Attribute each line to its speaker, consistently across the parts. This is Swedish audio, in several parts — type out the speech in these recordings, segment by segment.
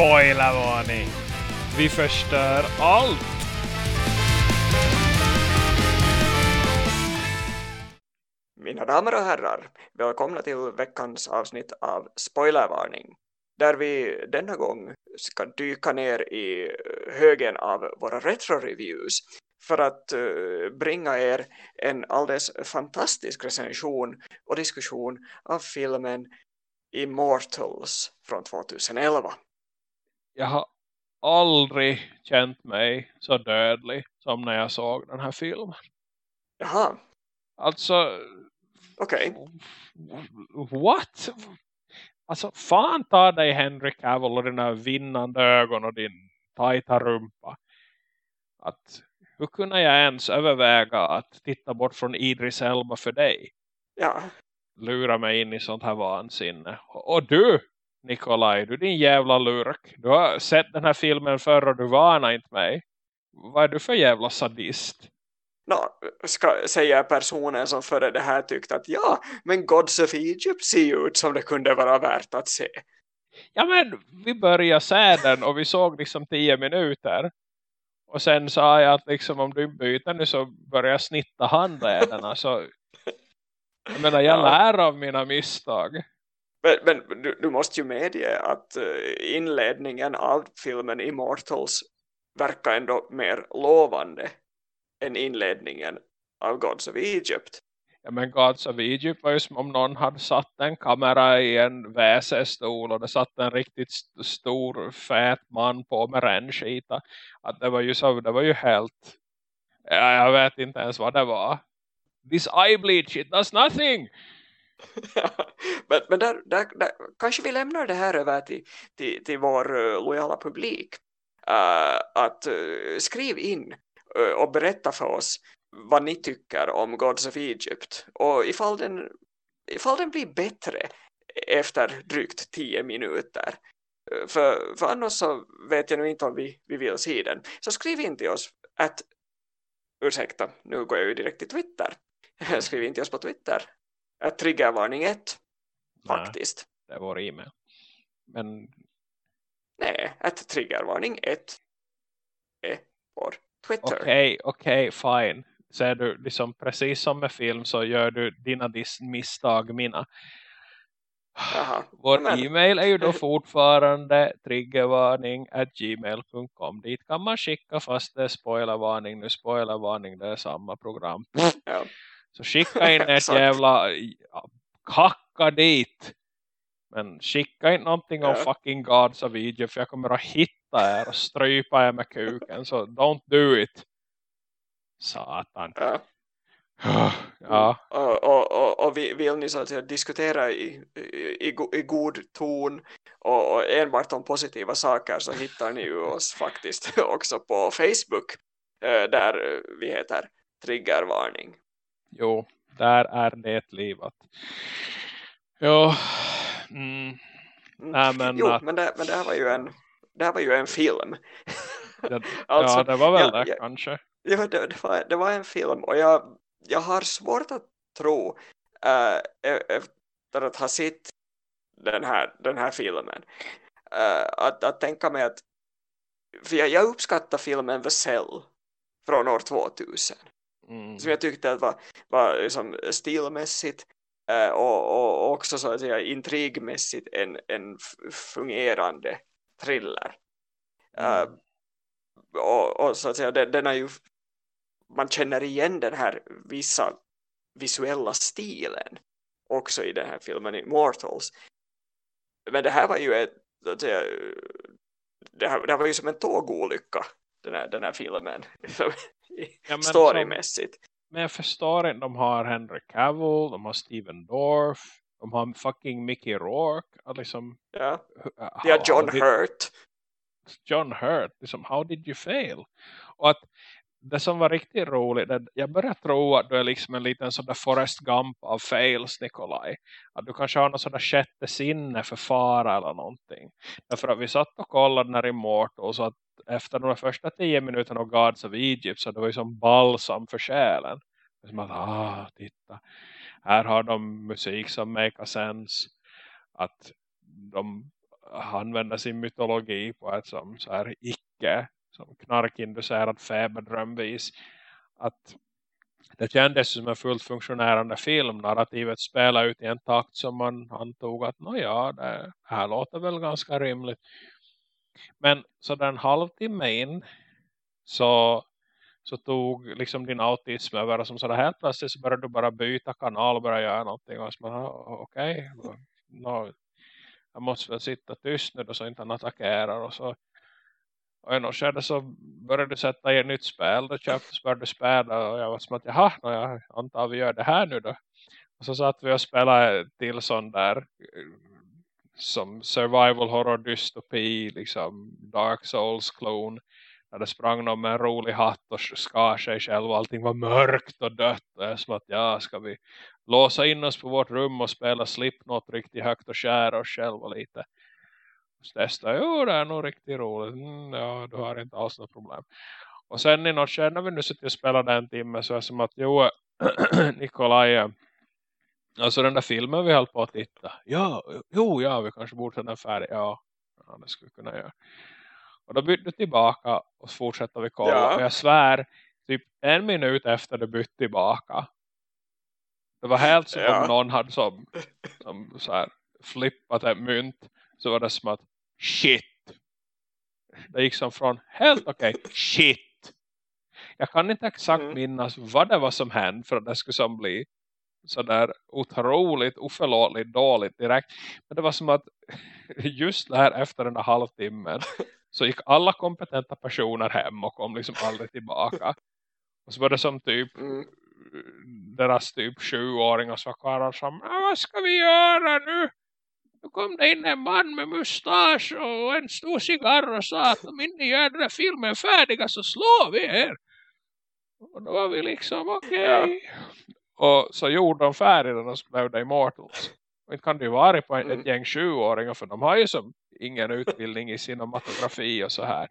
Speaker 1: Spoilervarning! Vi förstör allt!
Speaker 2: Mina damer och herrar, välkomna till veckans avsnitt av Spoilervarning. Där vi denna gång ska dyka ner i högen av våra retro-reviews för att eh, bringa er en alldeles fantastisk recension och diskussion av filmen Immortals från 2011.
Speaker 1: Jag har aldrig känt mig så dödlig som när jag såg den här filmen.
Speaker 2: Jaha.
Speaker 1: Alltså...
Speaker 2: Okej.
Speaker 1: Okay. What? Alltså fan ta dig Henry Cavill och dina vinnande ögon och din tajta rumpa. Att hur kunde jag ens överväga att titta bort från Idris Elba för dig?
Speaker 2: Ja.
Speaker 1: Lura mig in i sånt här vansinne. Och du, Nikolaj, du din jävla lurk. Du har sett den här filmen förr och du varnar inte mig. Vad är du för jävla sadist?
Speaker 2: No, ska säga personen som före det här tyckte att ja, men Gods of Egypt ser ju ut som det kunde vara värt att se.
Speaker 1: Ja men vi började se den och vi såg liksom tio minuter. Och sen sa jag att liksom om du byter nu så börjar jag snitta handlederna. så jag menar jag ja. lär av mina misstag.
Speaker 2: Men, men du, du, måste ju medge att eh, inledningen av filmen Immortals verkar ändå mer lovande än inledningen av Gods of Egypt.
Speaker 1: Ja men Gods of Egypt var ju som om någon hade satt en kamera i en väsestol och det satt en riktigt st stor fät man på med rännskita. Att det var ju så, det var ju helt ja, jag vet inte ens vad det var. This eye bleach, it does nothing!
Speaker 2: men men där, där, där, kanske vi lämnar det här över till, till, till vår uh, lojala publik. Uh, att uh, skriv in och berätta för oss vad ni tycker om Gods of Egypt. Och ifall den, ifall den blir bättre efter drygt tio minuter. För, för annars så vet jag nu inte om vi, vi vill se den. Så skriv in till oss att, ursäkta, nu går jag ju direkt till Twitter. skriv in till oss på Twitter. Triggervarning 1. Faktiskt.
Speaker 1: Nej, det är vår e-mail. Men...
Speaker 2: Nej, att triggervarning 1 är vår Twitter.
Speaker 1: Okej, okay, okej, okay, fine. Så är du liksom precis som med film så gör du dina misstag mina.
Speaker 2: Aha,
Speaker 1: Vår e-mail är ju då fortfarande triggervarning gmail.com. Dit kan man skicka fast det är spoilervarning. Nu spoilervarning, det är samma program.
Speaker 2: Ja.
Speaker 1: Så skicka in ett jävla kacka dit. Men skicka inte någonting om fucking gods of Egypt. För jag kommer att hitta er och strypa er med kuken. Så don't do it. Satan.
Speaker 2: Ja.
Speaker 1: ja.
Speaker 2: Och, och, och, och vill ni så att säga, diskutera i, i, i god ton och, och enbart om positiva saker så hittar ni ju oss faktiskt också på Facebook eh, där vi heter Triggervarning.
Speaker 1: Jo, där är det livat. Jo, mm.
Speaker 2: mm. Nej, men, jo, att... men, det, men det här var ju en det här var ju en film.
Speaker 1: Det, alltså, ja, det var väl jag, det, kanske.
Speaker 2: Ja, det, det, var, det var en film och jag, jag har svårt att tro äh, efter att ha sett den här, den här filmen äh, att, att tänka mig att för jag, jag uppskattar filmen The Cell från år 2000 mm. som jag tyckte att var, var liksom stilmässigt äh, och, och också så att säga intrigmässigt en, en fungerande thriller mm. uh, och, och, så att säga den, den är ju man känner igen den här vissa visuella stilen också i den här filmen Immortals. Men det här var ju ett, att säga, det, här, det här var ju som en tågolycka den här, den här filmen ja, storymässigt.
Speaker 1: Men jag förstår inte, de har Henry Cavill, de har Steven Dorff, de har fucking Mickey Rourke. Liksom,
Speaker 2: ja, de har John Hurt.
Speaker 1: John Hurt, liksom, how did you fail? Och att det som var riktigt roligt, jag börjar tro att du är liksom en liten sån där Forrest Gump av fails, Nikolaj. Att du kanske har någon sån där sjätte sinne för fara eller någonting. Därför att vi satt och kollade när Immortal så att efter de första tio minuterna av Gods of Egypt så det var ju som balsam för själen. Som att, ah, titta. Här har de musik som make sense. Att de använder sin mytologi på ett som så här icke som knarkinducerad feberdrömvis att det kändes som en fullt funktionerande film. Narrativet spelar ut i en takt som man antog att ja, det här låter väl ganska rimligt. Men så den halvtimme in så, så tog liksom din autism över och som sådär helt plötsligt så började du bara byta kanal och börja göra någonting. Och så man, ah, okej, okay, no, jag måste väl sitta tyst nu då så inte han attackerar och så och i något skede så började du sätta i ett nytt spel. Då köpte så började du spela. Och jag var som att, jaha, no, jag antar vi gör det här nu då. Och så satt vi och spelade till sån där som survival horror dystopi, liksom Dark Souls klon. Där det sprang någon med en rolig hatt och skar sig själv och allting var mörkt och dött. Och jag som att, ja, ska vi låsa in oss på vårt rum och spela Slipknot riktigt högt och skära oss själva lite testa, jo det är nog riktigt roligt. Mm, ja, du har inte alls något problem. Och sen i något skede när vi nu sitter och spelar en timme så är det som att, jo, Nikolaj, eh, alltså den där filmen vi höll på att titta. Ja, jo, ja, vi kanske borde den färdig. Ja, ja, det skulle vi kunna göra. Och då bytte du tillbaka och fortsätter vi kolla. Ja. Och jag svär, typ en minut efter du bytte tillbaka. Det var helt som ja. om någon hade som, som så här, flippat ett mynt. Så var det som att shit. Det gick som från helt okej, okay, shit. Jag kan inte exakt mm. minnas vad det var som hände för att det skulle som bli så där otroligt oförlåtligt dåligt direkt. Men det var som att just där efter den där halvtimmen så gick alla kompetenta personer hem och kom liksom aldrig tillbaka. Och så var det som typ mm. deras typ sjuåringar som var kvar som, vad ska vi göra nu? Då kom det in en man med mustasch och en stor cigarr och sa att om inte gör den här filmen färdiga så slår vi er. Och då var vi liksom okej. Okay. Ja. Och så gjorde de färdig den och blev det Immortals. Och inte kan det ju vara på ett mm. gäng sjuåringar för de har ju som ingen utbildning i cinematografi och så här.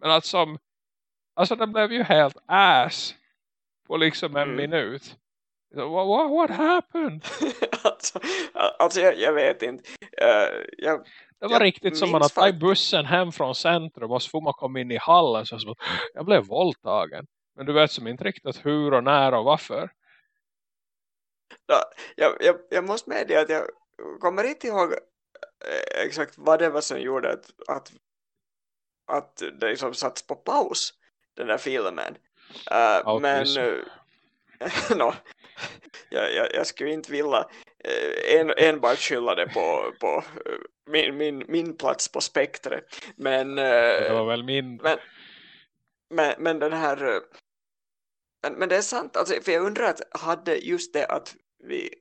Speaker 1: Men att som alltså det blev ju helt ass på liksom en mm. minut. What, what, what happened?
Speaker 2: alltså, alltså jag, jag, vet inte. Uh, jag,
Speaker 1: det var riktigt som man att ta bussen hem från centrum och så får man komma in i hallen så som jag blev våldtagen. Men du vet som inte riktigt hur och när och varför.
Speaker 2: Ja, jag, jag, jag måste medge att jag kommer inte ihåg eh, exakt vad det var som gjorde att, att, att det liksom satts på paus den där filmen. Uh, men no, jag, jag, jag, skulle inte vilja eh, en, enbart skylla det på, på eh, min, min, min plats på spektret. Men, eh,
Speaker 1: det var väl min.
Speaker 2: Men, men, men den här... Men, men det är sant, alltså, för jag undrar att hade just det att vi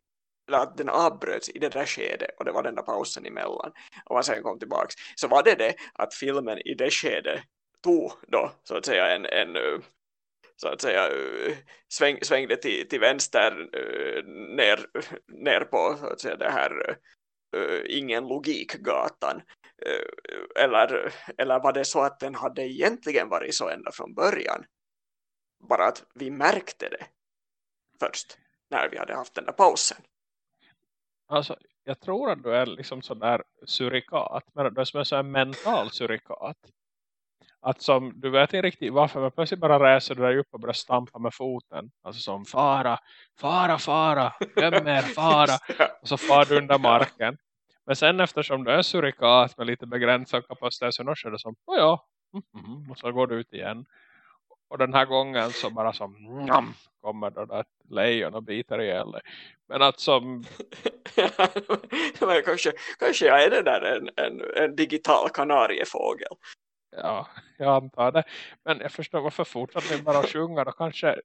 Speaker 2: att den avbröts i det där skedet och det var den där pausen emellan. Och man sen kom tillbaks så var det det att filmen i det skedet tog då så att säga en, en eh, så att säga eh, sväng, svängde till, till vänster eh, ner, ner på så att säga det här ingen logikgatan. Eller, eller var det så att den hade egentligen varit så ända från början? Bara att vi märkte det först när vi hade haft den där pausen
Speaker 1: alltså jag tror att du är liksom sådär surikat men du är som en mental surikat att som, du vet inte riktigt varför men plötsligt bara reser du dig upp och börjar stampa med foten. Alltså som fara, fara, fara, göm er, fara. Och så far du under marken. Men sen eftersom du är surikat med lite begränsad kapacitet så är det som, ja, mm -hmm. och så går du ut igen. Och den här gången så bara som njam, kommer det där lejon och biter ihjäl dig. Men att som...
Speaker 2: Men kanske, kanske jag är det där en, en, en digital kanariefågel.
Speaker 1: Ja, jag antar det. Men jag förstår varför fortsätter ni bara sjunga. Då kanske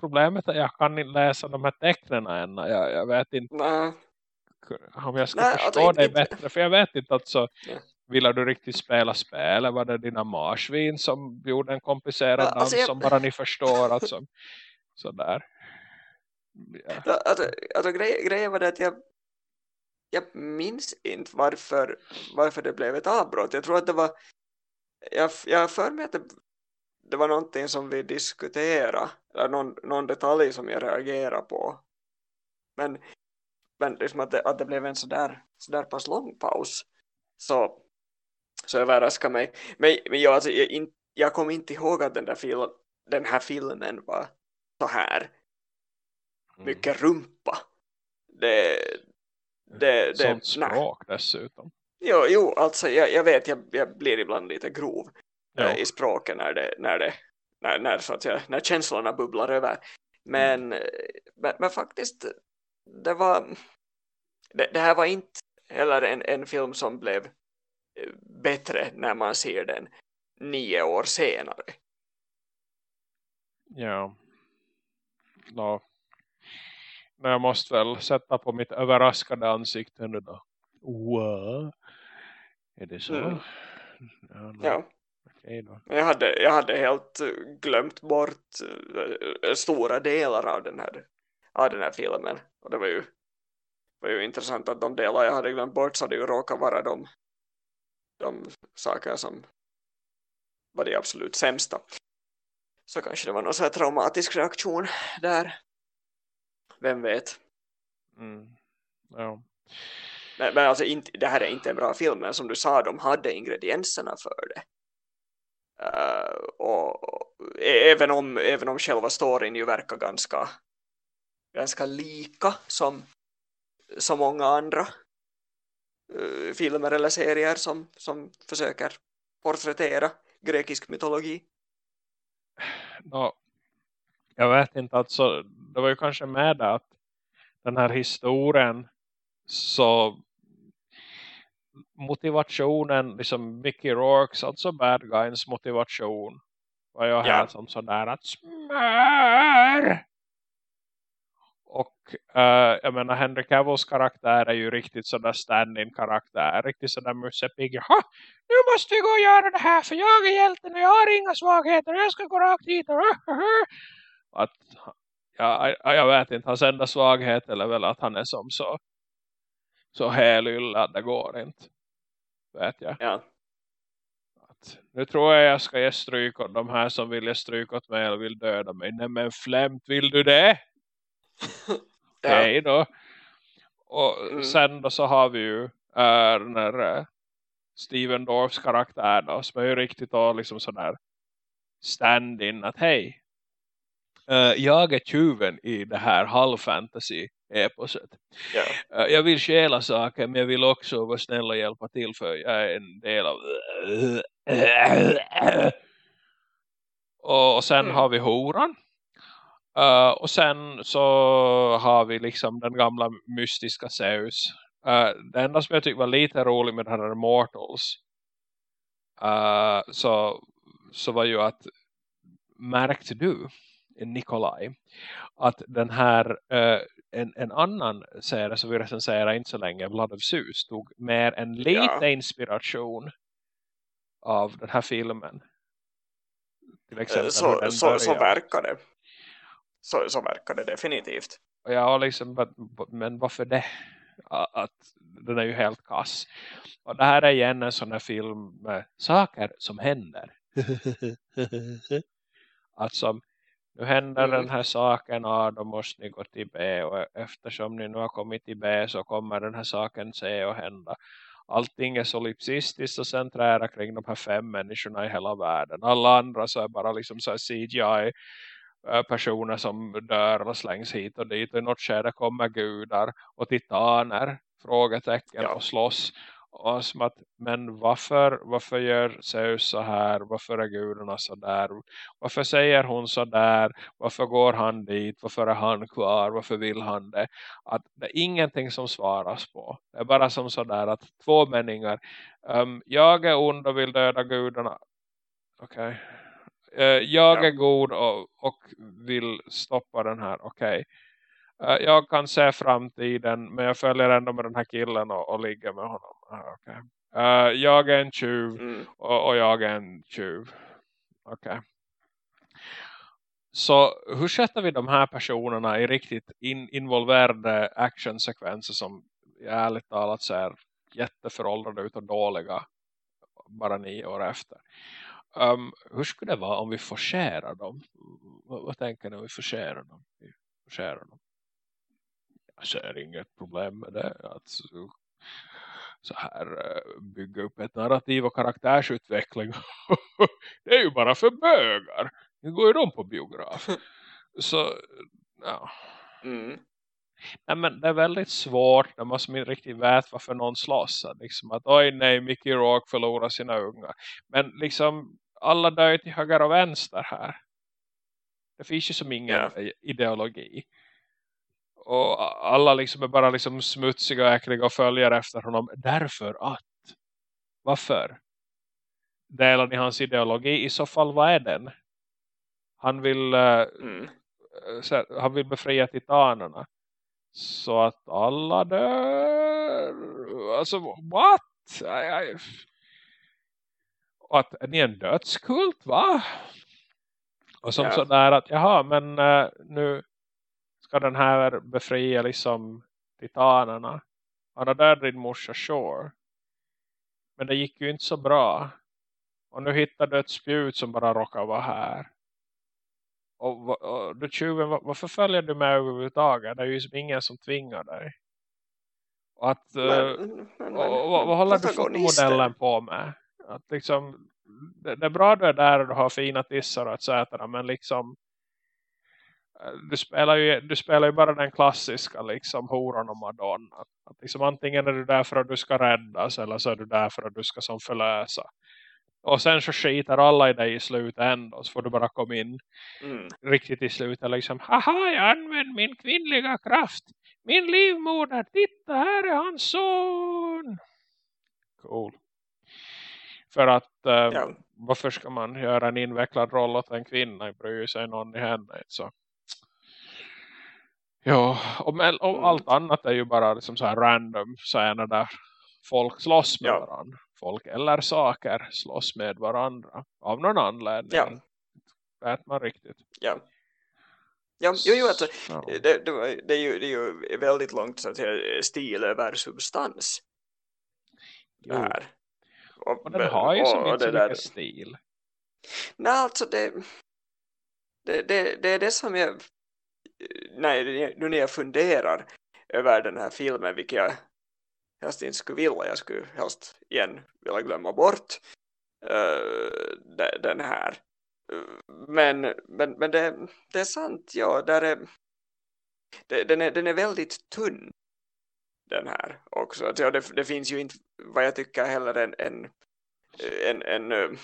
Speaker 1: problemet är att jag kan inte läsa de här tecknen än. Jag, jag vet inte
Speaker 2: Nej.
Speaker 1: om jag ska Nej, förstå alltså, dig inte, bättre. För jag vet inte alltså, ja. Vill du riktigt spela spel? Eller var det dina marsvin som gjorde en komplicerad ja, alltså, dans jag... som bara ni förstår? Alltså, sådär.
Speaker 2: Ja. Alltså, alltså grej, grejen var det att jag jag minns inte varför, varför det blev ett avbrott. Jag tror att det var jag, jag för mig att det, det var någonting som vi diskuterade eller någon, någon detalj som jag reagerade på men, men liksom att, det, att det blev en sådär, sådär pass lång paus så, så överraskar mig. Men, men jag, alltså, jag, in, jag kom inte ihåg att den, där fil, den här filmen var så här mm. mycket rumpa. Det,
Speaker 1: det, det, Sånt språk nej. dessutom.
Speaker 2: Jo, jo alltså jag, jag vet, jag, jag blir ibland lite grov äh, i språket när det, när det när, när, så att säga, när känslorna bubblar över. Men, mm. men, men, faktiskt, det var det, det, här var inte heller en, en film som blev bättre när man ser den nio år senare.
Speaker 1: Ja. No. Men jag måste väl sätta på mitt överraskade ansikte nu då. Wow. Är det så? Mm.
Speaker 2: Ja, no. ja. Okay jag, hade, jag hade helt glömt bort äh, stora delar av den här, av den här filmen. Och det var ju, var ju intressant att de delar jag hade glömt bort så hade ju råkat vara de, de saker som var det absolut sämsta. Så kanske det var någon så här traumatisk reaktion där. Vem vet?
Speaker 1: Mm. Ja.
Speaker 2: Men, men alltså inte, det här är inte en bra film men som du sa, de hade ingredienserna för det. Uh, och, även, om, även om själva storyn ju verkar ganska ganska lika som så många andra uh, filmer eller serier som, som försöker porträttera grekisk mytologi.
Speaker 1: No, jag vet inte, alltså, det var ju kanske med att den här historien så motivationen, liksom Mickey Rourke, alltså bad guys motivation var jag här ja. som sådär att smör! Uh, jag menar Henry Cavills karaktär är ju riktigt sådär stand-in karaktär. Riktigt sådär Musse Pigg. Nu måste vi gå och göra det här för jag är hjälten och jag har inga svagheter jag ska gå rakt hit. Och, att, ja, jag vet inte, hans enda svaghet är väl att han är som så så helylla det går inte. Vet jag.
Speaker 2: Ja.
Speaker 1: Att, nu tror jag jag ska ge stryk åt de här som vill ge stryk åt mig eller vill döda mig. Nej men flämt, vill du det? ja. Hej då. Och mm. sen då så har vi ju äh, den här äh, Steven Dorfs karaktär då, som är ju riktigt då liksom sådär stand-in att hej, Uh, jag är tjuven i det här halvfantasy-eposet.
Speaker 2: Ja.
Speaker 1: Uh, jag vill stjäla saker men jag vill också vara snäll och hjälpa till för jag är en del av... och, och sen mm. har vi horan. Uh, och sen så har vi liksom den gamla mystiska Zeus. det enda som jag tyckte var lite roligt med den här Mortals så, så var ju att märkte du Nikolaj att den här uh, en, en annan serie som vi recenserade inte så länge Blood of Zeus tog mer en lite ja. inspiration av den här filmen
Speaker 2: till exempel så, så, så verkar det så, så verkar det definitivt
Speaker 1: ja liksom men varför det att den är ju helt kass och det här är igen en sån här film med saker som händer att som nu händer mm. den här saken och då måste ni gå till B och eftersom ni nu har kommit till B så kommer den här saken C och hända. Allting är solipsistiskt och centrerat kring de här fem människorna i hela världen. Alla andra så är bara liksom så CGI eh, personer som dör och slängs hit och dit och i något skede kommer gudar och titaner frågetecken ja. och slåss och som att, men varför, varför gör Zeus så här? Varför är gudarna så där? Varför säger hon så där? Varför går han dit? Varför är han kvar? Varför vill han det? Att det är ingenting som svaras på. Det är bara som så där att två meningar. Um, jag är ond och vill döda gudarna. Okej. Okay. Uh, jag ja. är god och, och vill stoppa den här. Okej. Okay Eh, jag kan se framtiden men jag följer ändå med den här killen och, och ligger med honom. Okay. Uh, eh, jag är en tjuv mm. och, och, jag är en tjuv. Okej. Okay. Så hur sätter vi de här personerna i riktigt in, involverade actionsekvenser som ärligt talat ser jätteföråldrade ut och dåliga bara nio år efter. Um, hur skulle det vara om vi forcerar dem? Vad, vad tänker ni om vi forcerar dem? Vi forcerar dem jag ser inget problem med det. Att så här uh, bygga upp ett narrativ och karaktärsutveckling. det är ju bara för bögar. Nu går ju de på biograf. så, ja.
Speaker 2: Mm.
Speaker 1: Nej, men det är väldigt svårt när man som inte riktigt vet varför någon slåss. Liksom att oj nej, Mickey Rourke förlorar sina unga. Men liksom alla dör till höger och vänster här. Det finns ju som ingen yeah. ideologi. Och alla liksom är bara liksom smutsiga och äckliga och följer efter honom. Därför att. Varför? Delar ni hans ideologi? I så fall vad är den? Han vill, uh, mm. han vill befria titanerna. Så att alla dör. Alltså, what? I, I... Att är ni en dödskult, va? Och som ja. sådär att, jaha, men uh, nu ska den här befria liksom titanerna. Han har dödat din morsa Shore. Men det gick ju inte så bra. Och nu hittar du ett spjut som bara råkar vara här. Och, och du tjuven, varför följer du med överhuvudtaget? Det är ju ingen som tvingar dig. Och att, men, uh, men, och, vad, vad håller du fotomodellen på med? Att liksom, det, det, är bra du är där och du har fina tissar och etc. Men liksom eh, du spelar ju, du spelar ju bara den klassiska liksom horan och madonna. Att liksom antingen är du där för att du ska räddas eller så är du där för att du ska som förlösa. Och sen så skiter alla i dig i slut ändå. Så får du bara komma in mm. riktigt i slutet. Liksom, haha jag använder min kvinnliga kraft. Min livmoder, titta här är hans son. Cool. För att äh, ja. varför ska man göra en invecklad roll åt en kvinna? Bryr sig någon i henne. Så. Ja, och, och mm. allt annat är ju bara liksom så här random scener där folk slåss med ja. varandra folk eller saker slåss med varandra av någon anledning. Ja. Vet man riktigt.
Speaker 2: Ja. Ja, jo, jo, alltså, det, det, det, är ju, det är ju väldigt långt så att säga, stil över substans.
Speaker 1: Jo. Här. Och, och den har ju och, så mycket där... stil.
Speaker 2: Nej, alltså det, det, det, det är det som jag nej, nu när jag funderar över den här filmen, vilket jag helst inte skulle vilja. Jag skulle helst igen vilja glömma bort uh, den här. Men, men, men det, det är sant, ja. Där är, det, den, är, den är väldigt tunn den här också. Alltså, det, det finns ju inte vad jag tycker heller en, en, en, en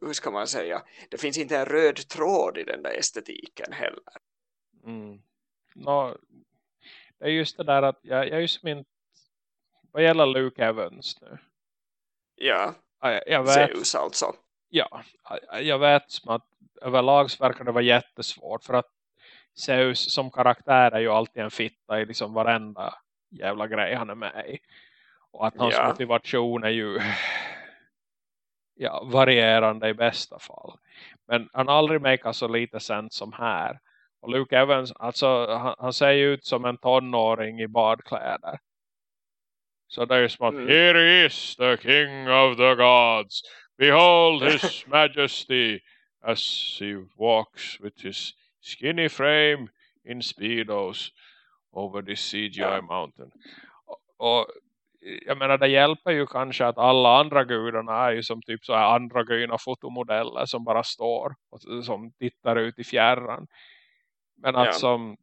Speaker 2: hur ska man säga, det finns inte en röd tråd i den där estetiken heller.
Speaker 1: Mm. No, det är just det där att jag, jag är ju som inte vad gäller Luke Evans nu.
Speaker 2: Ja,
Speaker 1: jag, jag vet,
Speaker 2: Zeus alltså.
Speaker 1: Ja, jag vet som att överlag verkar det vara jättesvårt för att Zeus som karaktär är ju alltid en fitta i liksom varenda jävla grej han är med i. Och att hans ja. motivation är ju ja, varierande i bästa fall. Men han aldrig makar så lite sens som här. Och Luke Evans, alltså han, han ser ju ut som en tonåring i badkläder. Så det är som att, mm. here is the king of the gods. Behold his majesty as he walks with his skinny frame in speedos over this CGI ja. mountain. Och, jag menar det hjälper ju kanske att alla andra gudarna är ju som typ så här andra fotomodeller som bara står och som tittar ut i fjärran. Men att ja. som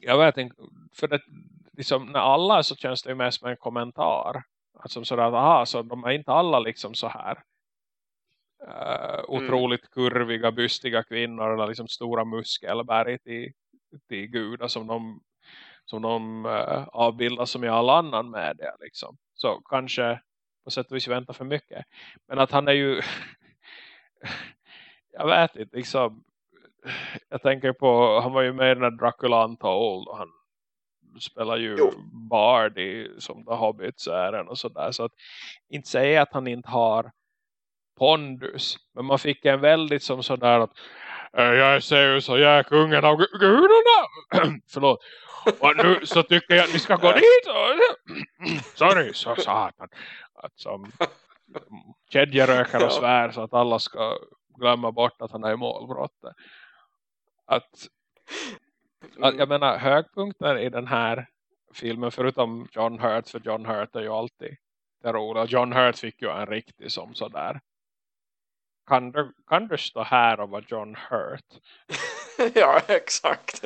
Speaker 1: jag vet inte, för det, liksom, när alla är så känns det ju mest med en kommentar. Alltså sådär att aha, så de är inte alla liksom så här uh, otroligt kurviga, bystiga kvinnor eller liksom stora muskelberg till, till gudar som de, som de uh, avbildar som i all annan media liksom. Så kanske på sätt och vis vänta för mycket. Men att han är ju jag vet inte liksom jag tänker på, han var ju med när Dracula Untold och han spelar ju jo. Bard i, som The Hobbits är och sådär. Så att inte säga att han inte har pondus. Men man fick en väldigt som sådär att äh, jag är Zeus och jag är kungen av gudarna. Förlåt. Och nu så tycker jag att vi ska gå dit. Sorry, så satan. Att som kedjerökar och svär så att alla ska glömma bort att han är i målbrottet. Att, att jag menar högpunkten i den här filmen förutom John Hurt för John Hurt är ju alltid det roliga. John Hurt fick ju en riktig som sådär. Kan du, kan du stå här och vara John Hurt?
Speaker 2: ja, exakt.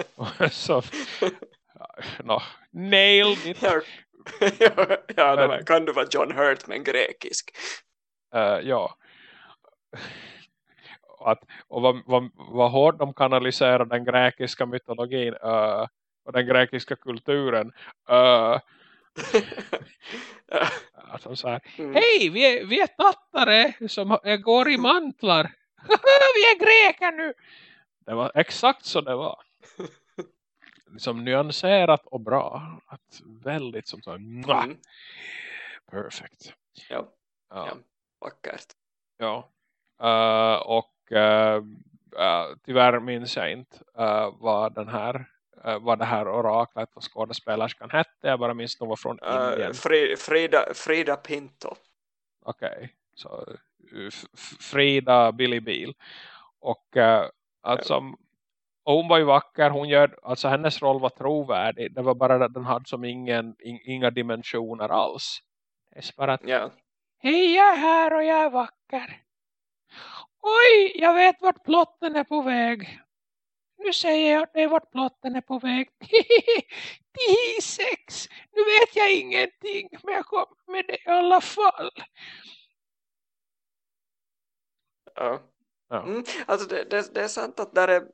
Speaker 1: så, no, nailed it.
Speaker 2: ja, ja men, kan du vara John Hurt men grekisk?
Speaker 1: Uh, ja. Att, och vad, vad, vad hårt de kanaliserar den grekiska mytologin uh, och den grekiska kulturen. Uh, alltså så här, mm. hej vi är, vi är tattare som går i mantlar. vi är greker nu. Det var exakt så det var. liksom nyanserat och bra. Att väldigt som så här, mm. perfect.
Speaker 2: Ja. ja. ja. Vackert.
Speaker 1: Ja. Uh, och uh, uh, tyvärr minns jag inte vad den här vad det här oraklet och skådespelerskan hette. Jag bara minns något från Indien.
Speaker 2: Frida, Frida Pinto.
Speaker 1: Okej. Okay. Så Frida Billy Beal. Och alltså ja. och hon var ju vacker. Hon gör, alltså hennes roll var trovärdig. Det var bara att den hade som ingen, inga dimensioner alls. Det är bara att, ja. hej jag är här och jag är vacker. Oj, jag vet vart plotten är på väg. Nu säger jag dig vart plotten är på väg. sex. Nu vet jag ingenting. Men jag kommer med det i alla fall.
Speaker 2: Ja. ja. Mm, alltså det, det, det, är sant att där är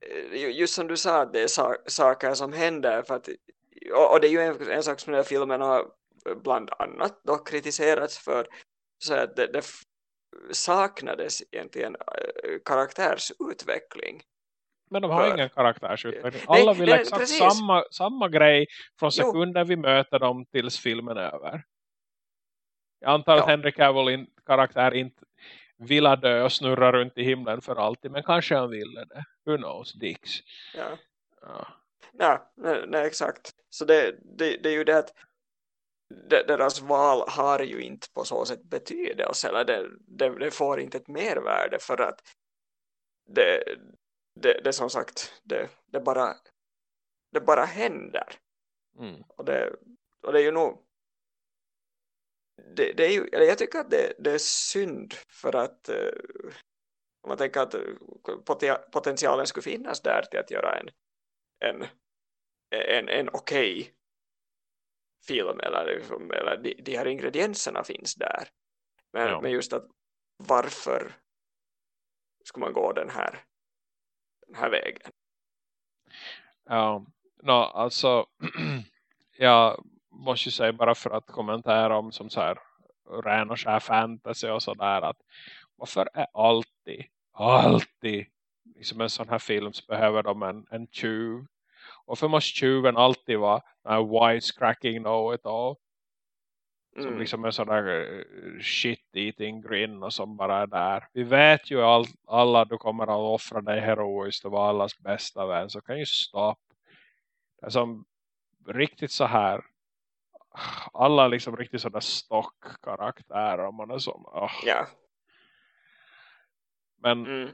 Speaker 2: eh, just som du sa att det är sa saker som händer för att, och, och det är ju en, en sak som den här filmen har bland annat då kritiserats för så att det, det saknades egentligen äh, karaktärsutveckling.
Speaker 1: Men de har för... ingen karaktärsutveckling. Alla vill nej, exakt samma, samma grej från sekunden jo. vi möter dem tills filmen är över. Jag antar ja. att Henry Cavill karaktär inte vill dö och snurra runt i himlen för alltid. Men kanske han ville det. Who knows, Dix.
Speaker 2: Ja. ja. Ja, nej, nej, exakt. Så det, det, det är ju det att deras val har ju inte på så sätt betydelse eller det, det, det får inte ett mervärde för att det, det, det som sagt det, det, bara det bara händer mm. och, det, och det är ju nog det, det är ju, eller jag tycker att det, det är synd för att uh, om man tänker att potentialen skulle finnas där till att göra en en, en, en okej okay film eller, liksom, eller de, de här ingredienserna finns där men, ja. men just att varför ska man gå den här den här vägen
Speaker 1: ja, no, alltså jag måste ju säga bara för att kommentera om som så här ren och skär fantasy och sådär att varför är alltid alltid liksom en sån här film så behöver de en, en tjuv varför måste tjuven alltid vara wisecracking know it all? Som mm. liksom en sån där uh, shit-eating grin och som bara är där. Vi vet ju all, alla du kommer att offra dig heroiskt och vara allas bästa vän. Så kan ju stopp. Det är som riktigt så här. Alla liksom riktigt sådär stock-karaktärer. Om man är som. Oh.
Speaker 2: Ja.
Speaker 1: Men mm.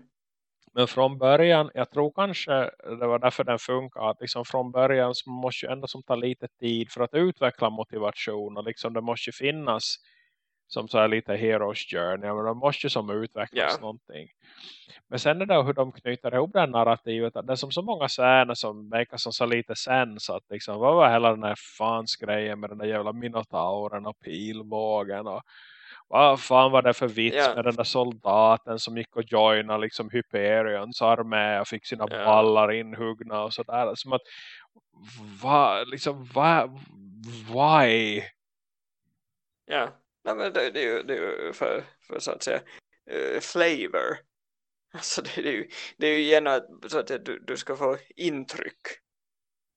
Speaker 1: Men från början, jag tror kanske det var därför den funkar. Att liksom från början så måste ju ändå som ta lite tid för att utveckla motivation. Och liksom det måste ju finnas som så här lite heroes journey. Men de måste ju som utvecklas yeah. någonting. Men sen är det hur de knyter ihop det här narrativet. Det är som så många scener som makar som så lite sens. Att liksom, vad var hela den här fans grejen med den där jävla minotauren och pilbågen och vad fan var det för vits yeah. med den där soldaten som gick och joinade liksom Hyperions armé och fick sina yeah. ballar inhuggna och sådär. Som att, va, liksom, va, why?
Speaker 2: Ja, Nej, men det, det, är ju, det är ju för, för så att säga uh, flavor. Alltså det, det, är ju, det är ju gärna så att du, du ska få intryck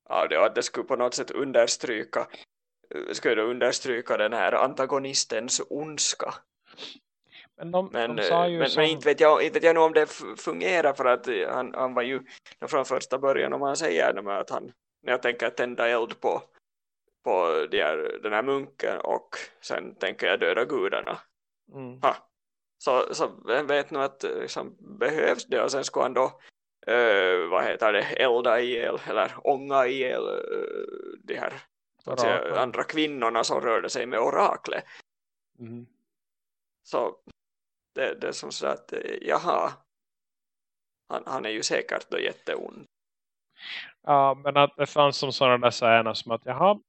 Speaker 2: av det och att det skulle på något sätt understryka ska jag understryka den här antagonistens ondska.
Speaker 1: Men, de,
Speaker 2: men,
Speaker 1: de sa
Speaker 2: ju men, som... men inte, vet jag, inte vet jag nog om det fungerar för att han, han var ju från första början om man säger att han, när jag tänker tända eld på, på de här, den här munken och sen tänker jag döda gudarna. Mm. Ha. Så, så jag vet nog att liksom, behövs det och sen ska han då uh, vad heter det, elda ihjäl eller ånga ihjäl uh, de här säga, andra kvinnorna som rörde sig med oraklet.
Speaker 1: Mm.
Speaker 2: Så det, det är som så att jaha, han, han är ju säkert då jätteond.
Speaker 1: Ja, men att det fanns som sådana där scener som att jaha,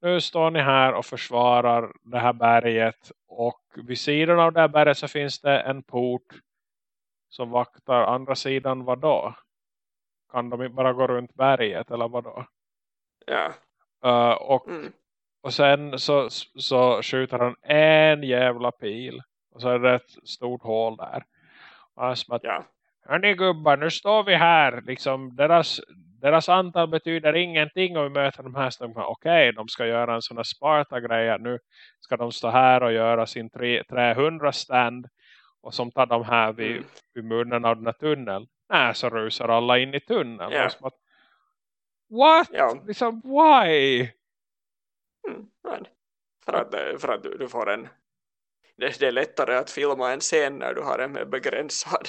Speaker 1: nu står ni här och försvarar det här berget och vid sidan av det här berget så finns det en port som vaktar andra sidan vad då? Kan de inte bara gå runt berget eller vad då?
Speaker 2: Ja.
Speaker 1: Uh, och,
Speaker 2: mm.
Speaker 1: och sen så, så skjuter han en jävla pil och så är det ett stort hål där. Och att,
Speaker 2: ja.
Speaker 1: Hörni gubbar, nu står vi här. Liksom, deras, deras antal betyder ingenting om vi möter de här. Okej, okay, de ska göra en sån här Sparta-grej. Nu ska de stå här och göra sin 300 stand. Och som tar de här vid, mm. vid munnen av den här tunneln. Nej, så rusar alla in i tunneln.
Speaker 2: Yeah.
Speaker 1: Att, What?
Speaker 2: Ja.
Speaker 1: Liksom, why?
Speaker 2: Mm, för att, för att du, du får en det, det är lättare att filma en scen när du har en begränsad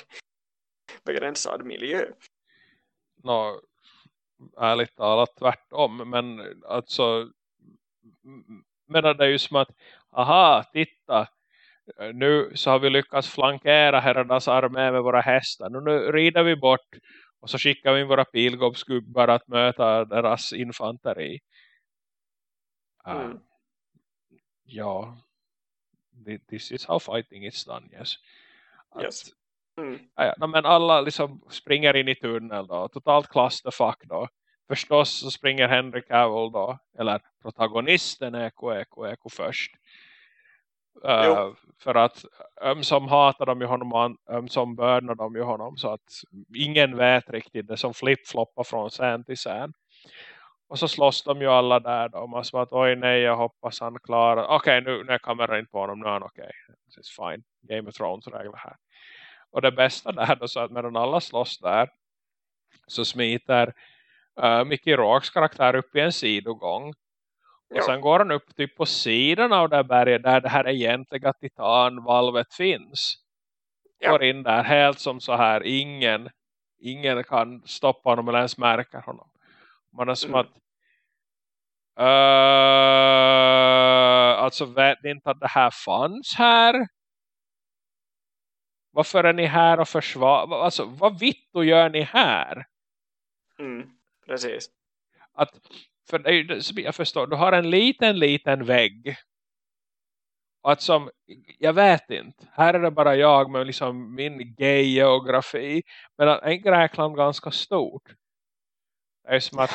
Speaker 2: begränsad miljö.
Speaker 1: Nå, ärligt talat tvärtom. Men alltså men det är ju som att aha, titta nu så har vi lyckats flankera herrarnas armé med våra hästar. Nu, nu rider vi bort och så skickar vi våra pilgåpsgubbar att möta deras infanteri.
Speaker 2: Mm.
Speaker 1: Uh, ja, this is how fighting is done, yes.
Speaker 2: Att, yes.
Speaker 1: Mm. Ja, men alla liksom springer in i tunnel då. Totalt clusterfuck då. Förstås så springer Henry Cavill då. Eller protagonisten Eko Eko Eko först. Uh, för att ömsom hatar de ju honom och ömsom börnar de ju honom. Så att ingen vet riktigt det som flipfloppar från scen till scen. Och så slåss de ju alla där då. Man som att oj nej jag hoppas han klarar. Okej okay, nu, nu är kameran inte på honom. Nu är han okej. Okay. It's fine. Game of Thrones regler här. Och det bästa där då så att medan alla slåss där så smiter uh, Mickey Rourkes karaktär upp i en sidogång. Och sen går han upp typ på sidan av det här berget där det här egentliga titanvalvet finns. Ja. Går in där helt som så här. Ingen, ingen kan stoppa honom eller ens märka honom. Man är som mm. att uh, alltså vet ni inte att det här fanns här? Varför är ni här och försvarar? Alltså, vad vitt då gör ni här?
Speaker 2: Mm, precis.
Speaker 1: Att, för det, jag förstår, du har en liten, liten vägg. Och att som, jag vet inte. Här är det bara jag med liksom min gay-geografi. Men att är Grekland ganska stort? Det är som att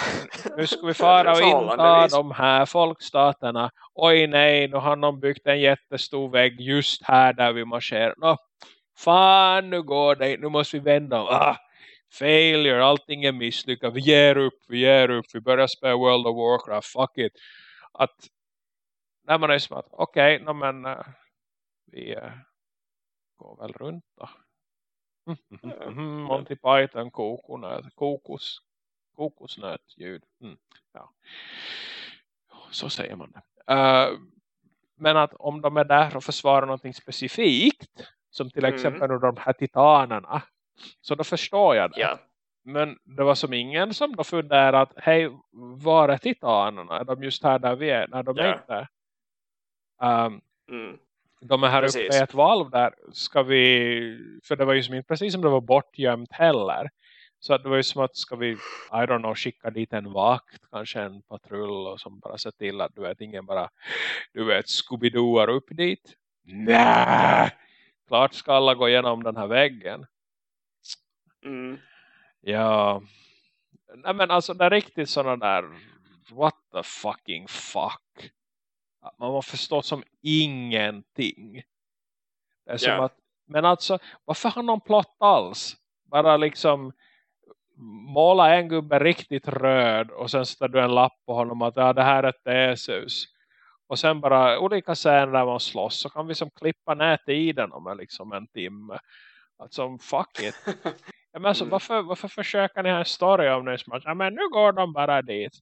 Speaker 1: nu ska vi fara och inta de här folkstaterna. Oj nej, nu har någon byggt en jättestor vägg just här där vi marscherar. No, fan nu går det, nu måste vi vända. Ah, failure, allting är misslyckat. Vi ger upp, vi ger upp. Vi börjar spela World of Warcraft, fuck it. Att, när man är som att, okej, okay, no, men uh, vi uh, går väl runt då. Mm, Monty Python, kokonöt, kokos, kokosnötljud. Mm, ja. Så säger man det. Uh, men att om de är där och försvarar någonting specifikt som till mm. exempel mm. de här titanerna. Så då förstår jag det.
Speaker 2: Ja.
Speaker 1: Men det var som ingen som då funderade att hej, var är titanerna? Är de just här där vi är? När de ja. är inte. Um,
Speaker 2: mm.
Speaker 1: De är här precis. uppe i ett valv där. Ska vi, för det var ju som inte precis som det var bortgömt heller. Så det var ju som att ska vi, I don't know, skicka dit en vakt, kanske en patrull och som bara ser till att du vet, ingen bara, du vet, scooby upp dit. Nej, klart ska alla gå igenom den här väggen.
Speaker 2: Mm.
Speaker 1: Ja. Nej men alltså det är riktigt sådana där what the fucking fuck. Man har förstått som ingenting. Det är som yeah. att, men alltså, varför har någon plott alls? Bara liksom måla en gubbe riktigt röd och sen sätter du en lapp på honom att ja, det här är ett Theseus. Och sen bara olika scener där man slåss. Så kan vi som klippa ner tiden om liksom en timme. Alltså fuck it. Ja, men alltså, mm. varför, varför försöker ni ha en story om det? Ja men nu går de bara dit.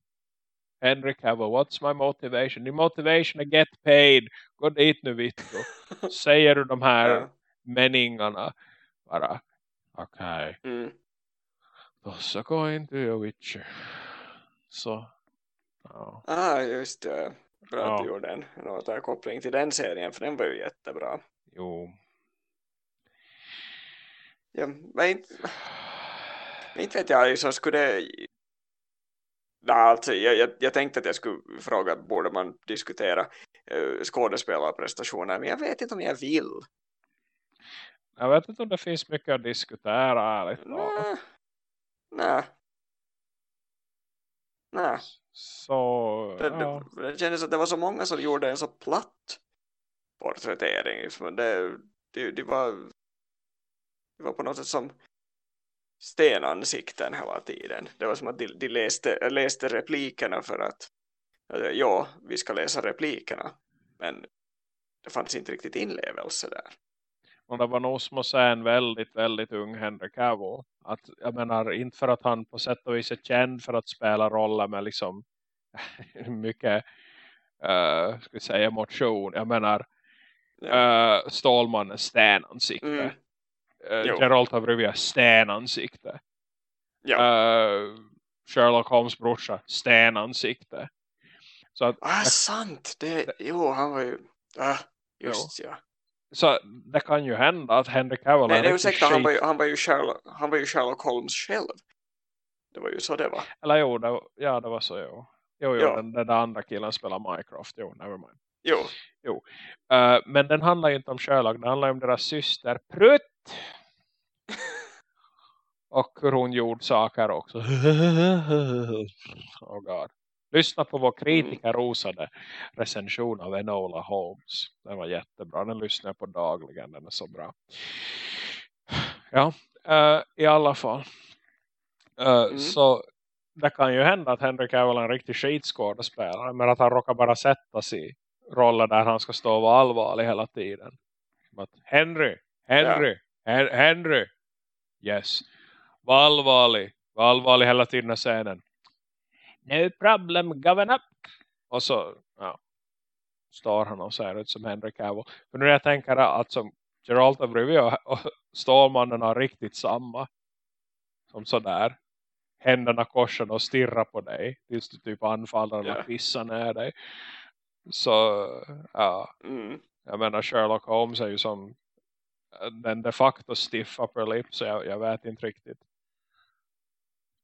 Speaker 1: Henry Cavill, what's my motivation? Din motivation är get paid. Gå dit nu Vitto. Säger du de här ja. meningarna. Bara, okej. Okay.
Speaker 2: Mm.
Speaker 1: Tossa going to a Witcher. Så, ja.
Speaker 2: Ah, just det. Bra att
Speaker 1: Ja.
Speaker 2: du gjorde en återkoppling till den serien, för den var ju jättebra.
Speaker 1: Jo.
Speaker 2: Ja, men inte, men inte vet jag, så skulle det... Nej, alltså, jag, jag, jag tänkte att jag skulle fråga, borde man diskutera uh, skådespelarprestationer, men jag vet inte om jag vill.
Speaker 1: Jag vet inte om det finns mycket att diskutera ärligt.
Speaker 2: Nej. Nej. Nej.
Speaker 1: Så,
Speaker 2: Det,
Speaker 1: ja.
Speaker 2: det, det kändes att det var så många som gjorde en så platt porträttering. Liksom. Det, det, det, var, det var på något sätt som stenansikten hela tiden. Det var som att de, de läste, läste replikerna för att eh, ja, vi ska läsa replikerna. Men det fanns inte riktigt inlevelse där.
Speaker 1: Och det var nog som att säga en väldigt, väldigt ung Henry Cavill. Att, jag menar, inte för att han på sätt och vis är känd för att spela roller med liksom mycket uh, ska säga, emotion. Jag menar,
Speaker 2: Ja.
Speaker 1: uh, Stålmannen stenansikte.
Speaker 2: Mm. Jo.
Speaker 1: Geralt av Rivia stenansikte.
Speaker 2: Ja.
Speaker 1: Uh, Sherlock Holmes brorsa stenansikte. Så att
Speaker 2: ah, sant! Det, jo, han var ju... Ah, just ja.
Speaker 1: så det kan ju hända att Henry Cavill
Speaker 2: Nej,
Speaker 1: är
Speaker 2: nej ursäkta, han var, ju, han, var ju Sherlock, han var ju Sherlock Holmes själv. Det var ju så det var.
Speaker 1: Eller jo, det, ja det var så jo. Jo, jo
Speaker 2: Ja.
Speaker 1: den, den där andra killen spelar Minecraft. Jo, nevermind.
Speaker 2: Jo,
Speaker 1: Uh, men den handlar ju inte om Sherlock. Den handlar om deras syster Prutt. Och hur hon gjorde saker också. oh God. Lyssna på vår kritikerrosade recension av Enola Holmes. Den var jättebra. Den lyssnar jag på dagligen. Den är så bra. Ja, eh, i alla fall. Eh,
Speaker 2: Mm.
Speaker 1: Så det kan ju hända att Henry Cavill är en riktig skitskådespelare. Men att han råkar bara sätta sig roller där han ska stå och vara allvarlig hela tiden. Att Henry, Henry, Hen- Henry. Yes. Var allvarlig. Var allvarlig hela tiden i scenen. No problem, governor. Och så, ja. Står han och ser ut som Henry Cavill. För nu jag tänker att som Geralt of Rivia och- och Stålmannen har riktigt samma. Som sådär. Händerna korsade och stirrar på dig. Tills du typ anfaller eller
Speaker 2: Ja.
Speaker 1: pissar ner dig. Så, ja.
Speaker 2: mm.
Speaker 1: Jag menar Sherlock Holmes är ju som den de facto stiff upper lip. Så jag, jag vet inte riktigt.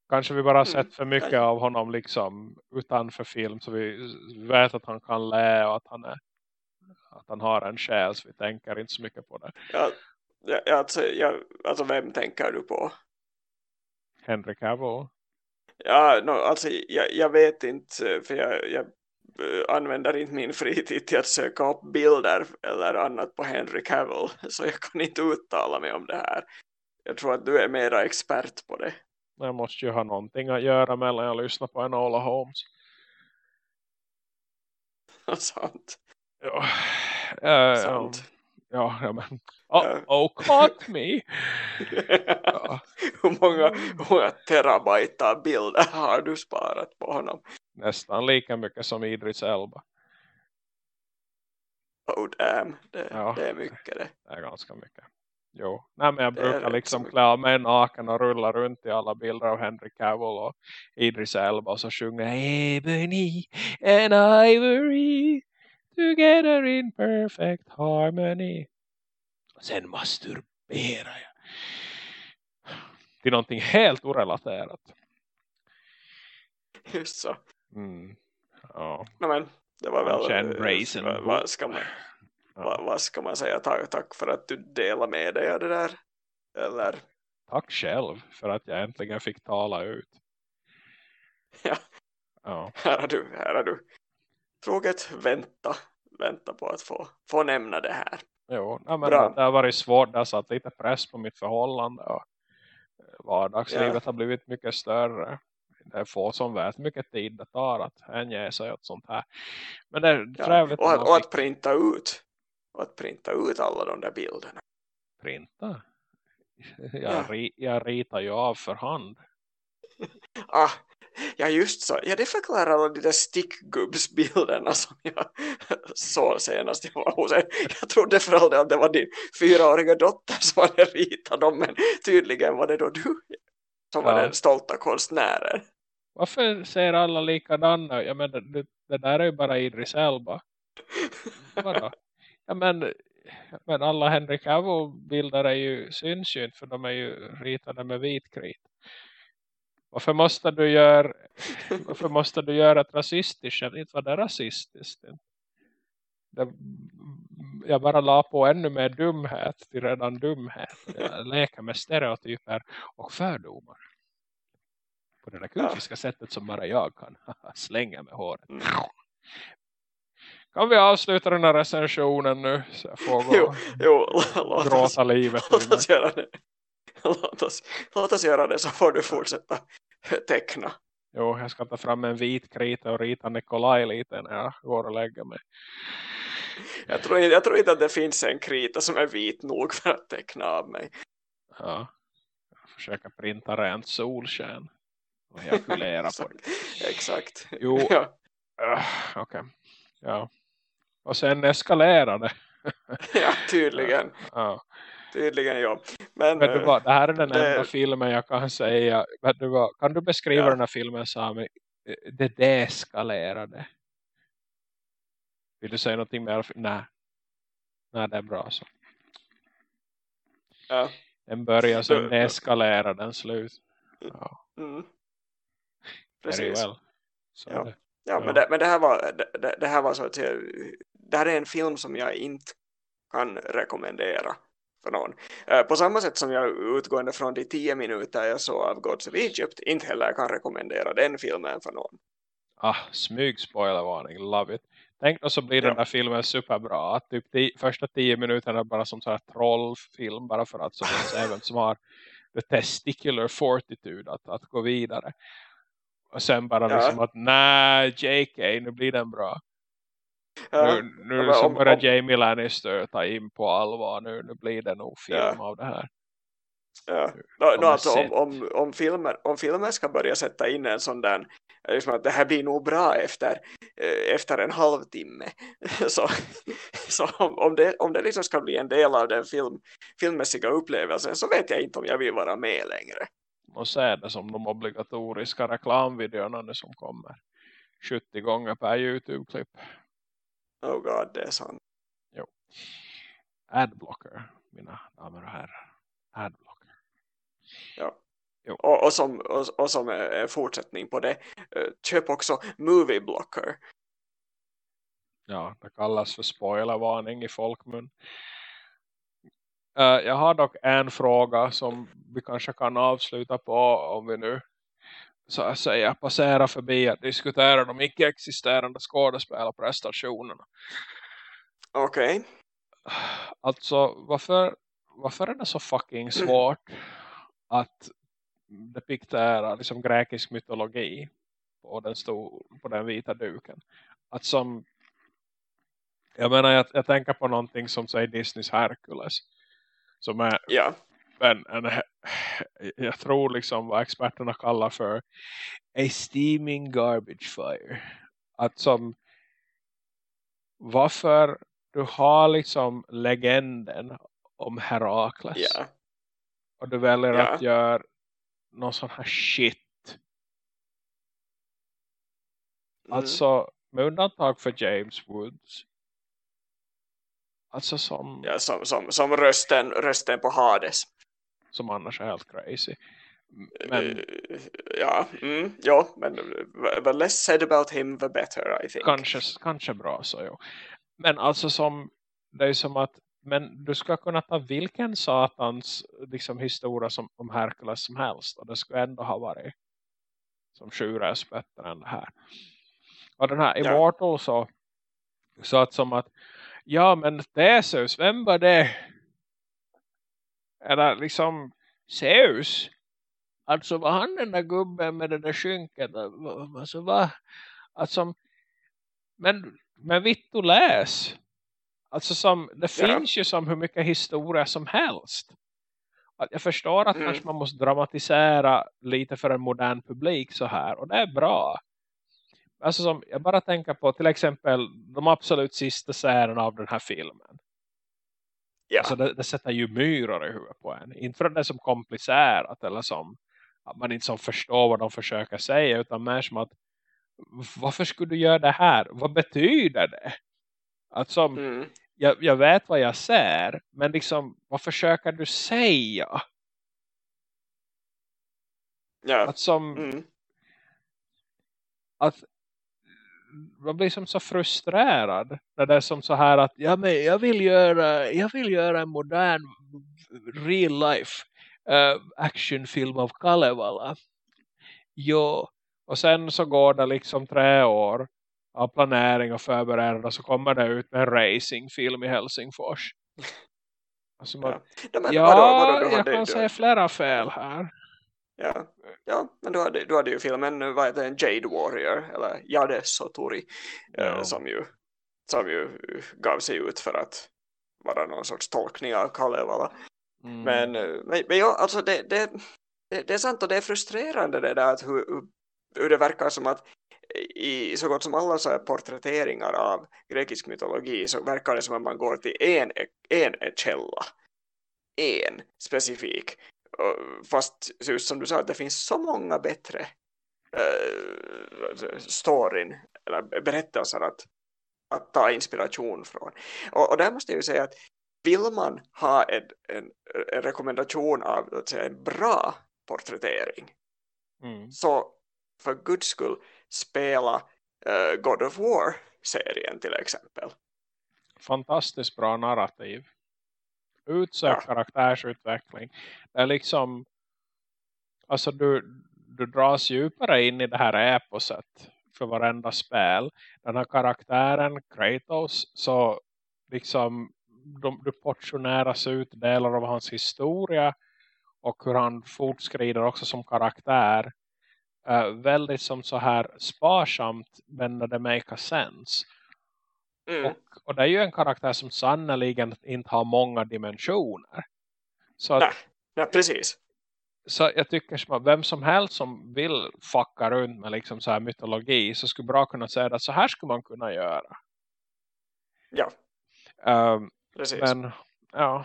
Speaker 1: Kanske vi bara har
Speaker 2: Mm,
Speaker 1: sett för mycket av honom liksom utanför film. Så vi vet att han kan lä och att han är att han har en själ. Så vi tänker inte så mycket på det.
Speaker 2: ja, ja, alltså, jag, alltså, vem tänker du på?
Speaker 1: Henry Cavill.
Speaker 2: Ja, no, alltså, jag, jag vet inte, för jag, jag använder inte min fritid till att söka upp bilder eller annat på Henry Cavill. Så jag kan inte uttala mig om det här. Jag tror att du är mera expert på det.
Speaker 1: Jag måste ju ha någonting att göra mellan jag lyssnar på Enola Holmes.
Speaker 2: Sant.
Speaker 1: Ja, äh,
Speaker 2: Sant.
Speaker 1: ja, ja men. Oh, oh caught me. Ja,
Speaker 2: hur, många, hur många terabyte av bilder har du sparat på honom?
Speaker 1: Nästan lika mycket som Idris Elba.
Speaker 2: Oh damn, det,
Speaker 1: Ja.
Speaker 2: det är mycket det.
Speaker 1: Det är ganska mycket. Jo, nej men jag
Speaker 2: Det
Speaker 1: brukar liksom klä av mig naken och rulla runt i alla bilder av Henry Cavill och Idris Elba och så sjunger Ebony and Ivory together in perfect harmony. Och sen masturberar jag. Till någonting helt orelaterat.
Speaker 2: Just så.
Speaker 1: Mm. Ja.
Speaker 2: No, men, det var väl... Vad, vad, ska man,
Speaker 1: Ja.
Speaker 2: vad, vad ska man säga? Tack, tack för att du delar med dig av det där. Eller,
Speaker 1: Tack själv för att jag äntligen fick tala ut.
Speaker 2: Ja.
Speaker 1: Ja.
Speaker 2: här har du, här har du. Troget vänta, vänta på att få, få nämna det här.
Speaker 1: Jo, nej, men
Speaker 2: Bra.
Speaker 1: det har varit svårt. Det har satt lite press på mitt förhållande. Och vardagslivet
Speaker 2: Ja.
Speaker 1: har blivit mycket större. Det är få som vet mycket tid det tar att hänge sig åt sånt här. Men det är
Speaker 2: Ja.
Speaker 1: trevligt
Speaker 2: Och, och att printa ut. Och att printa ut alla de där bilderna.
Speaker 1: printa. Jag,
Speaker 2: Ja.
Speaker 1: ri, jag ritar ju av för hand.
Speaker 2: Ah, ja just så. Ja det förklarar alla de där stickgubbsbilderna som jag såg senast jag var hos er. Jag trodde för all del att det var din fyraåriga dotter som hade ritat dem men tydligen var det då du. som
Speaker 1: Ja.
Speaker 2: var den stolta konstnären.
Speaker 1: Varför ser alla likadana? Jag menar, det, det där är ju bara Idris Elba. Vadå? Ja, men, men alla Henry Cavill-bilder är ju syns ju inte för de är ju ritade med vitkrit. Varför måste du göra varför måste du göra ett rasistiskt? Inte var det rasistiskt. Det, jag bara la på ännu mer dumhet till redan dumhet. Jag leker med stereotyper och fördomar. På det där kufiska sättet som bara jag kan slänga med håret.
Speaker 2: Mm.
Speaker 1: Kan vi avsluta den här recensionen nu? Så jag får gå
Speaker 2: Jo, jo låt, oss,
Speaker 1: livet
Speaker 2: låt oss göra det. Låt oss, låt oss göra det så får du fortsätta teckna.
Speaker 1: Jo, jag ska ta fram en vit krita och rita Nikolaj lite när jag går och lägger mig.
Speaker 2: Jag tror, inte- jag tror inte att det finns en krita som är vit nog för att teckna av mig.
Speaker 1: Ja. Jag försöker printa rent solsken. Och ejakulera på.
Speaker 2: Exakt.
Speaker 1: Jo.
Speaker 2: Ja,
Speaker 1: Uh, Okej. Ja. Och sen eskalerar det.
Speaker 2: ja, tydligen.
Speaker 1: Ja.
Speaker 2: Tydligen, ja. Men,
Speaker 1: Vet du
Speaker 2: eh,
Speaker 1: vad, det här är den
Speaker 2: det-
Speaker 1: enda filmen jag kan säga. Vet du vad, kan du beskriva
Speaker 2: Ja.
Speaker 1: den här filmen Sami? Det deeskalerade. Vill du säga någonting mer? Nej. Nej, det är bra så.
Speaker 2: ja,
Speaker 1: Den börjar sen deeskalerar den slut. Ja,
Speaker 2: mm, precis.
Speaker 1: well. Så
Speaker 2: Ja.
Speaker 1: det.
Speaker 2: Ja, men, det, men det här var det, det- här var så att säga, det här är en film som jag inte kan rekommendera för någon. Eh, På samma sätt som jag utgående från de tio minuter jag såg av Gods of Egypt inte heller kan rekommendera den filmen för någon.
Speaker 1: Ah, smyg spoilervarning, love it. Tänk då så blir den
Speaker 2: Ja.
Speaker 1: där filmen superbra. Att typ de första tio minuterna är bara som så här trollfilm. Bara för att så även som har the testicular fortitude att, att gå vidare. Och sen bara
Speaker 2: Ja.
Speaker 1: liksom att nej JK, nu blir den bra.
Speaker 2: Ja,
Speaker 1: nu nu
Speaker 2: men
Speaker 1: så
Speaker 2: om-
Speaker 1: börjar
Speaker 2: om-
Speaker 1: Jamie Lannister ta in på allvar. Nu, nu blir det nog film
Speaker 2: Ja.
Speaker 1: av det här.
Speaker 2: Ja.
Speaker 1: Nu
Speaker 2: No, no, alltså, om, om, om, filmer, om filmer ska börja sätta in en sån där liksom att det här blir nog bra efter, eh, efter en halvtimme så, så om, om, det, om det liksom ska bli en del av den film, filmmässiga upplevelsen så vet jag inte om jag vill vara med längre.
Speaker 1: Och se det som de obligatoriska reklamvideorna nu som kommer. 70 gånger per Youtube-klipp.
Speaker 2: Oh god, det är sant.
Speaker 1: Adblocker, mina damer och herrar. Adblocker.
Speaker 2: Ja.
Speaker 1: Jo.
Speaker 2: Och, och, som, och, och som en fortsättning på det, eh, köp också Movie Blocker.
Speaker 1: Ja, det kallas för spoilervarning i folkmun. Eh, jag har dock en fråga som vi kanske kan avsluta på om vi nu så att säga passerar förbi att diskutera de icke-existerande skådespelarprestationerna.
Speaker 2: Okej.
Speaker 1: Alltså, varför, varför är det så fucking svårt att depiktera liksom grekisk mytologi på den, stor, på den vita duken? Att som, jag menar, jag, jag tänker på någonting som säger Disneys Hercules. Som är
Speaker 2: Ja.
Speaker 1: en, en, jag tror liksom vad experterna kallar för a steaming garbage fire. Att som varför du har liksom legenden om Herakles
Speaker 2: Ja.
Speaker 1: och du väljer
Speaker 2: Ja.
Speaker 1: att göra någon sån här shit.
Speaker 2: Mm.
Speaker 1: Alltså med undantag för James Woods. Alltså som,
Speaker 2: ja som, som, som rösten, rösten på Hades.
Speaker 1: som annars är helt crazy. Men
Speaker 2: Eh, ja, mm, ja, men the less said about him the better I think.
Speaker 1: kanske, kanske bra så jo. Men alltså som det är som att men du ska kunna ta vilken satans liksom, historia som, om Herkules som helst och det skulle ändå ha varit som sjuräs bättre än det här. Och den här
Speaker 2: Ja.
Speaker 1: Immortal så så att som att ja men Theseus, vem var det? Eller liksom Zeus? Alltså var han den där gubben med det där skynket? Alltså va? Alltså men, men Vittu läs. Alltså som, det
Speaker 2: Ja.
Speaker 1: finns ju som hur mycket historia som helst. Att jag förstår att
Speaker 2: Mm.
Speaker 1: kanske man måste dramatisera lite för en modern publik så här. Och det är bra. Alltså som, jag bara tänker på till exempel de absolut sista scenerna av den här filmen.
Speaker 2: Ja,
Speaker 1: Alltså det, det sätter ju myror i huvudet på en. Inte för att det är som komplicerat eller som att man inte som förstår vad de försöker säga utan mer som att varför skulle du göra det här? Vad betyder det? Att som,
Speaker 2: Mm.
Speaker 1: jag, jag vet vad jag ser men liksom, vad försöker du säga?
Speaker 2: Ja.
Speaker 1: Att som,
Speaker 2: Mm.
Speaker 1: att man blir som så frustrerad när det är som så här att ja, men jag vill göra jag vill göra en modern real life uh, actionfilm av Kalevala. Jo, och sen så går det liksom tre år av planering och förberedande så kommer det ut med en racingfilm i Helsingfors. Alltså man,
Speaker 2: Ja. Ja, vadå, vadå,
Speaker 1: jag kan
Speaker 2: du,
Speaker 1: se flera fel här.
Speaker 2: Ja, ja, men du hade, du hade ju filmen vad heter den, Jade Warrior eller Jade Soturi eh,
Speaker 1: Ja.
Speaker 2: som, ju, som ju gav sig ut för att vara någon sorts tolkning av Kalevala.
Speaker 1: Mm.
Speaker 2: Men, eh, men, men ja, alltså det, det, det, det är sant och det är frustrerande det där att hur- hur det verkar som att i så gott som alla så här porträtteringar av grekisk mytologi så verkar det som att man går till en, en källa. En specifik. Och Fast just som du sa, att det finns så många bättre uh, storyn eller berättelser att, att ta inspiration från. Och, och där måste jag ju säga att vill man ha en, en, en rekommendation av låt säga, en bra porträttering
Speaker 1: Mm.
Speaker 2: så för guds skull spela eh, God of War-serien till exempel.
Speaker 1: fantastiskt bra narrativ. Utsök
Speaker 2: Ja.
Speaker 1: karaktärsutveckling. Det är liksom alltså du, du dras djupare in i det här eposet för varenda spel. Den här karaktären Kratos så liksom de, du portioneras ut delar av hans historia och hur han fortskrider också som karaktär. Eh, väldigt som så här sparsamt men när det makes sense.
Speaker 2: Mm.
Speaker 1: Och, och det är ju en karaktär som sannoliken inte har många dimensioner. Så, att,
Speaker 2: Nej, nej, precis.
Speaker 1: så jag tycker som att vem som helst som vill fucka runt med liksom så här mytologi så skulle bra kunna säga att så här skulle man kunna göra.
Speaker 2: Ja,
Speaker 1: Ehm,
Speaker 2: precis.
Speaker 1: men ja.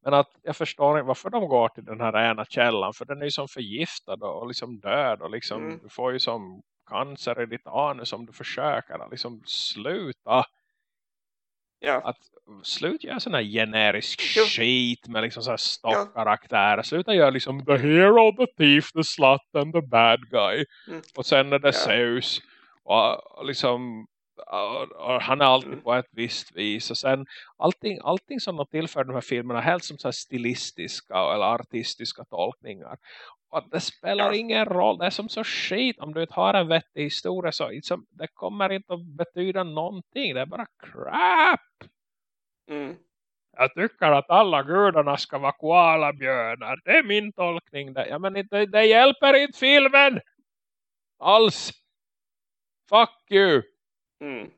Speaker 1: Men att jag förstår inte varför de går till den här ena källan. För den är ju som förgiftad och liksom död. Och liksom
Speaker 2: Mm.
Speaker 1: du får ju som cancer i ditt anus om du försöker. Liksom sluta.
Speaker 2: ja.
Speaker 1: att slut göra sån här generisk
Speaker 2: Jo.
Speaker 1: skit med liksom så här stoppkaraktärer. Sluta göra liksom the hero, the thief, the slut and the bad guy.
Speaker 2: Mm.
Speaker 1: Och sen är det
Speaker 2: Ja.
Speaker 1: Zeus. Och, och liksom och, och han är alltid
Speaker 2: Mm.
Speaker 1: på ett visst vis. Och sen allting, allting som de tillför de här filmerna helst som så stilistiska eller artistiska tolkningar. Och det spelar ingen roll. Det är som så skit. Om du inte har en vettig historia så liksom, det kommer inte att betyda någonting. Det är bara crap.
Speaker 2: Mm.
Speaker 1: Jag tycker att alla gudarna ska vara koalabjörnar. Det är min tolkning. Det, ja, men det, det hjälper inte filmen. Alls. Fuck you.
Speaker 2: Mm.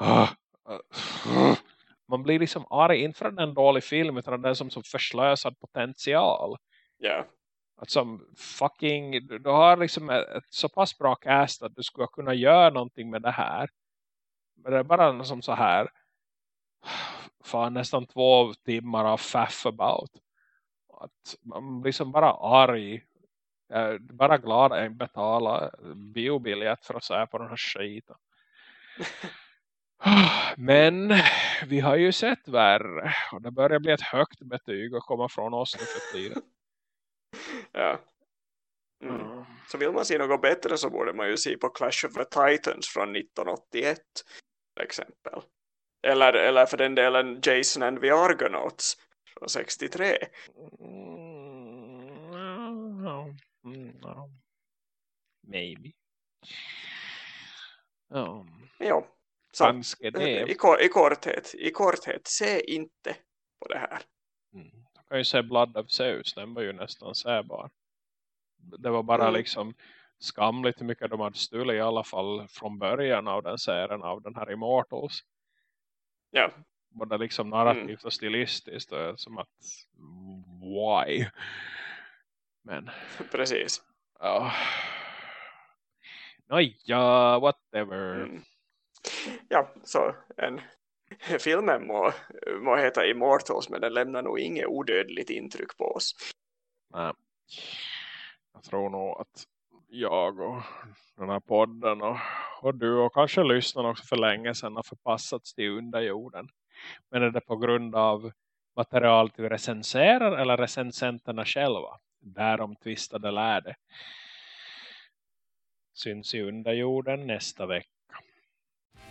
Speaker 1: Man blir liksom arg. Inte för att en dålig film. Utan är som, som förslösad potential.
Speaker 2: Ja.
Speaker 1: Att som fucking. Du, har liksom ett, ett så pass bra cast. Att du skulle kunna göra någonting med det här. Men det är bara som så här. Fan nästan två timmar av faff about. Att man blir som bara arg. Jag är bara glad att jag betalar biobiljett för att se på den här skiten. Men vi har ju sett värre. Och det börjar bli ett högt betyg att komma från oss nu för tiden.
Speaker 2: Ja. Mm. Så vill man se något bättre så borde man ju se på Clash of the Titans från 1981 till exempel. Eller, eller för den delen Jason and the Argonauts från 63.
Speaker 1: Mm, no. Mm, no. Maybe. Ja,
Speaker 2: Jo. Så
Speaker 1: det.
Speaker 2: i, kor- i, korthet, i korthet, se inte på det här.
Speaker 1: Mm. Kan ju säga Blood of Zeus. Den var ju nästan säbar. Det var bara
Speaker 2: Mm.
Speaker 1: liksom skamligt hur mycket de hade stulit i alla fall från början av den serien av den här Immortals.
Speaker 2: Ja,
Speaker 1: Både liksom
Speaker 2: Mm.
Speaker 1: narrativt och stilistiskt. Och som att why? Men
Speaker 2: precis.
Speaker 1: ja. Nåja, whatever.
Speaker 2: Mm. Ja, så en filmen må, må heta Immortals men den lämnar nog inget odödligt intryck på oss.
Speaker 1: Nej. Jag tror nog att jag och den här podden och, och du och kanske lyssnarna också för länge sedan har förpassats till underjorden. Men är det på grund av material du recenserar eller recensenterna själva? Därom tvistade lärde. Syns i underjorden nästa vecka.